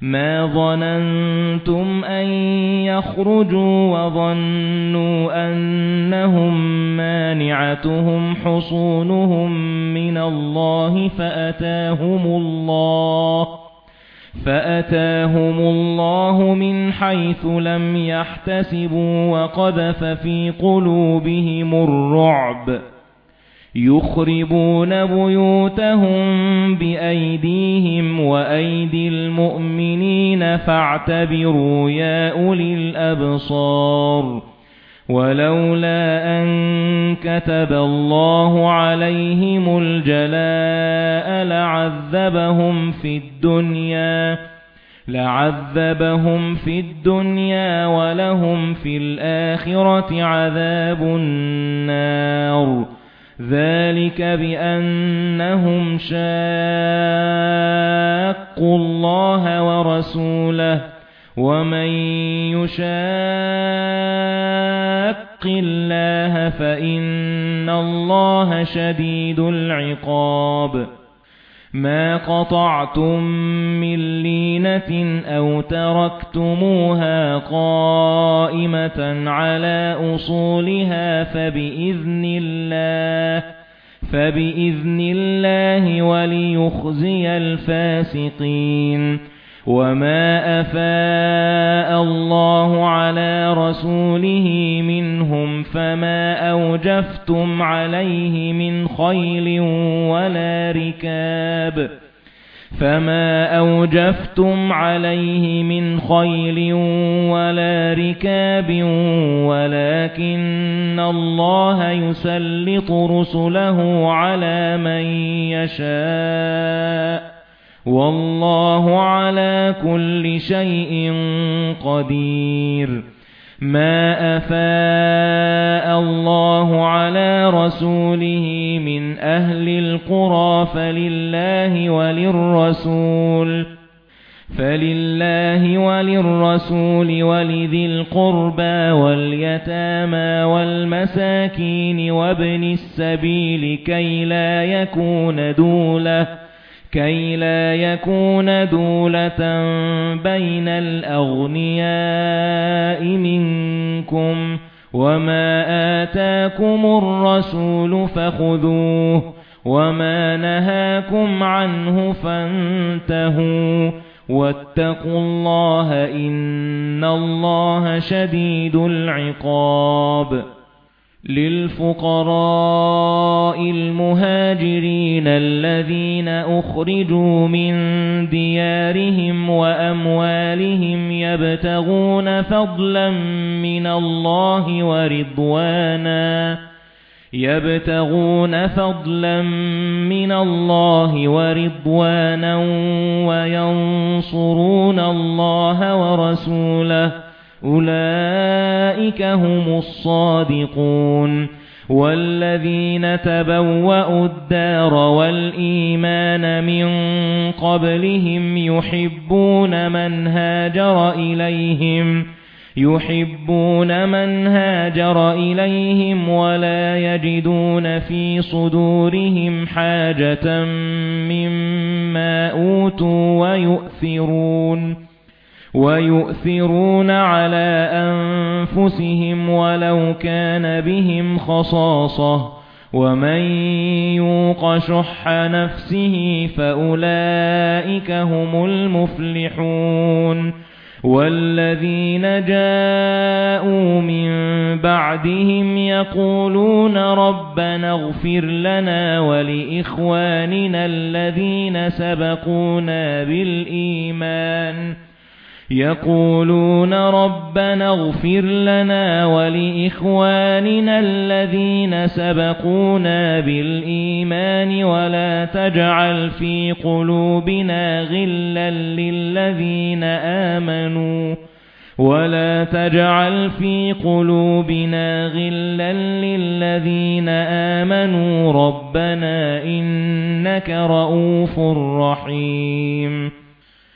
مَا ظَنَنتُمْ أَن يَخْرُجُوا وَظَنُّوا أَنَّهُم مَّانِعَتُهُمْ حُصُونُهُم مِّنَ اللَّهِ فَأَتَاهُمُ اللَّهُ فَأَتَاهُمُ اللَّهُ مِنْ حَيْثُ لَمْ يَحْتَسِبُوا وَقَذَفَ فِي قُلُوبِهِمُ الرُّعْبَ يُخْرِبُونَ بُيُوتَهُم بِأَيْدِيهِمْ وَأَيْدِي الْمُؤْمِنِينَ فَاعْتَبِرُوا يَا أُولِي الْأَبْصَارِ وَلَوْلَا أَن كَتَبَ اللَّهُ عَلَيْهِمُ الْجَلَاءَ لَعَذَّبَهُمْ فِي الدُّنْيَا لَعَذَّبَهُمْ فِي الدُّنْيَا وَلَهُمْ فِي الْآخِرَةِ عَذَابُ النَّارِ ذَلِكَ بِأَنَّهُمْ شَاقُّوا اللَّهَ وَرَسُولَهُ وَمَن يُشَاقِّ اللَّهَ فَإِنَّ اللَّهَ شَدِيدُ الْعِقَابِ مَا قَطَعْتُم مِّن لِّينَةٍ أَوْ تَرَكْتُمُوهَا قَائِمَةً عَلَى أُصُولِهَا فَبِإِذْنِ اللَّهِ فَبِإِذْنِ اللَّهِ وَلِيُخْزِيَ الْفَاسِقِينَ. وَمَا أَفَاءَ اللَّهُ عَلَى رَسُولِهِ مِنْهُمْ فَمَا أَوْجَفْتُمْ عَلَيْهِ مِنْ خَيْلٍ وَلَا رِكَابٍ. فَمَا أَوْجَفْتُمْ عَلَيْهِ مِنْ خَيْلٍ وَلَا رِكَابٍ وَلَكِنَّ اللَّهَ يُسَلِّطُ رُسُلَهُ عَلَى مَن يَشَاءُ وَاللَّهُ عَلَى كُلِّ شَيْءٍ قَدِيرٌ مَا أَفَاءَ اللَّهُ عَلَى رَسُولِهِ مِنْ أَهْلِ الْقُرَى فَلِلَّهِ وَلِلرَّسُولِ فَلِلَّهِ وَلِلرَّسُولِ وَلِذِي الْقُرْبَى وَالْيَتَامَى وَالْمَسَاكِينِ وَابْنِ السَّبِيلِ كَيْ لَا يَكُونَ دُولَةٌ كَيْ لَا يَكُونَ دُولَةً بَيْنَ الْأَغْنِيَاءِ مِنكُمْ وَمَا آتَاكُمُ الرَّسُولُ فَخُذُوهُ وَمَا نَهَاكُمْ عَنْهُ فَانتَهُوا وَاتَّقُوا اللَّهَ إِنَّ اللَّهَ شَدِيدُ الْعِقَابِ لِلْفُقَرَاءِ الْمُهَاجِرِينَ الَّذِينَ أُخْرِجُوا مِنْ دِيَارِهِمْ وَأَمْوَالِهِمْ يَبْتَغُونَ فَضْلًا مِنَ اللَّهِ وَرِضْوَانًا يَبْتَغُونَ فَضْلًا مِنَ اللَّهِ وَرِضْوَانًا وَيَنصُرُونَ اللَّهَ وَرَسُولَهُ. أُولَئِكَ هُمُ الصَّادِقُونَ وَالَّذِينَ تَبَوَّأُوا الدَّارَ وَالْإِيمَانَ مِنْ قَبْلِهِمْ يُحِبُّونَ مَنْ هَاجَرَ إِلَيْهِمْ يُحِبُّونَ مَنْ هَاجَرَ إِلَيْهِمْ وَلَا يَجِدُونَ فِي صُدُورِهِمْ حَاجَةً مِّمَّا أُوتُوا وَيُؤْثِرُونَ وَيُؤْثِرُونَ عَلَى أَنفُسِهِمْ وَلَوْ كَانَ بِهِمْ خَصَاصَةٌ. وَمَن يُوقَ شُحَّ نَفْسِهِ فَأُولَئِكَ هُمُ الْمُفْلِحُونَ. وَالَّذِينَ جَاءُوا مِن بَعْدِهِمْ يَقُولُونَ رَبَّنَا اغْفِرْ لَنَا وَلِإِخْوَانِنَا الَّذِينَ سَبَقُونَا بِالْإِيمَانِ. يَقُولُونَ رَبَّنَا اغْفِرْ لَنَا وَلِإِخْوَانِنَا الَّذِينَ سَبَقُونَا بِالْإِيمَانِ وَلَا تَجْعَلْ فِي قُلُوبِنَا غِلًّا لِّلَّذِينَ آمَنُوا وَلَا تَجْعَلْ فِي قُلُوبِنَا غِلًّا لِّلَّذِينَ آمَنُوا رَبَّنَا إِنَّكَ رَءُوفٌ رَّحِيمٌ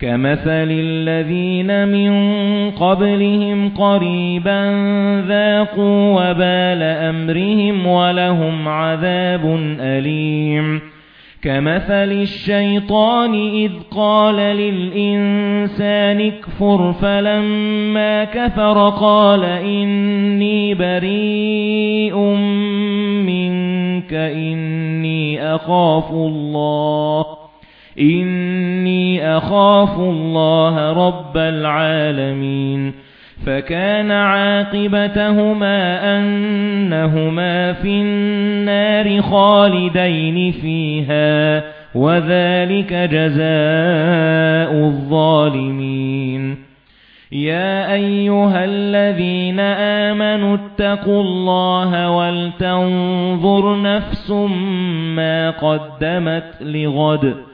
كَمَثَلِ الَّذِينَ مِن قَبْلِهِمْ قَرِيبًا ذَاقُوا وَبَالَ أَمْرِهِمْ وَلَهُمْ عَذَابٌ أَلِيمٌ. كَمَثَلِ الشَّيْطَانِ إِذْ قَالَ لِلْإِنسَانِ اكْفُرْ فَلَمَّا كَفَرَ قَالَ إِنِّي بَرِيءٌ مِنْكَ إِنِّي أَخَافُ اللَّهَ. إِنِّي أَخَافُ اللَّهَ رَبَّ الْعَالَمِينَ فَكَانَ عَاقِبَتَهُمَا أَنَّهُمَا فِي النَّارِ خَالِدَيْنِ فِيهَا وَذَلِكَ جَزَاءُ الظَّالِمِينَ يَا أَيُّهَا الَّذِينَ آمَنُوا اتَّقُوا اللَّهَ وَلْتَنظُرْ نَفْسٌ مَا قَدَّمَتْ لِغَدٍ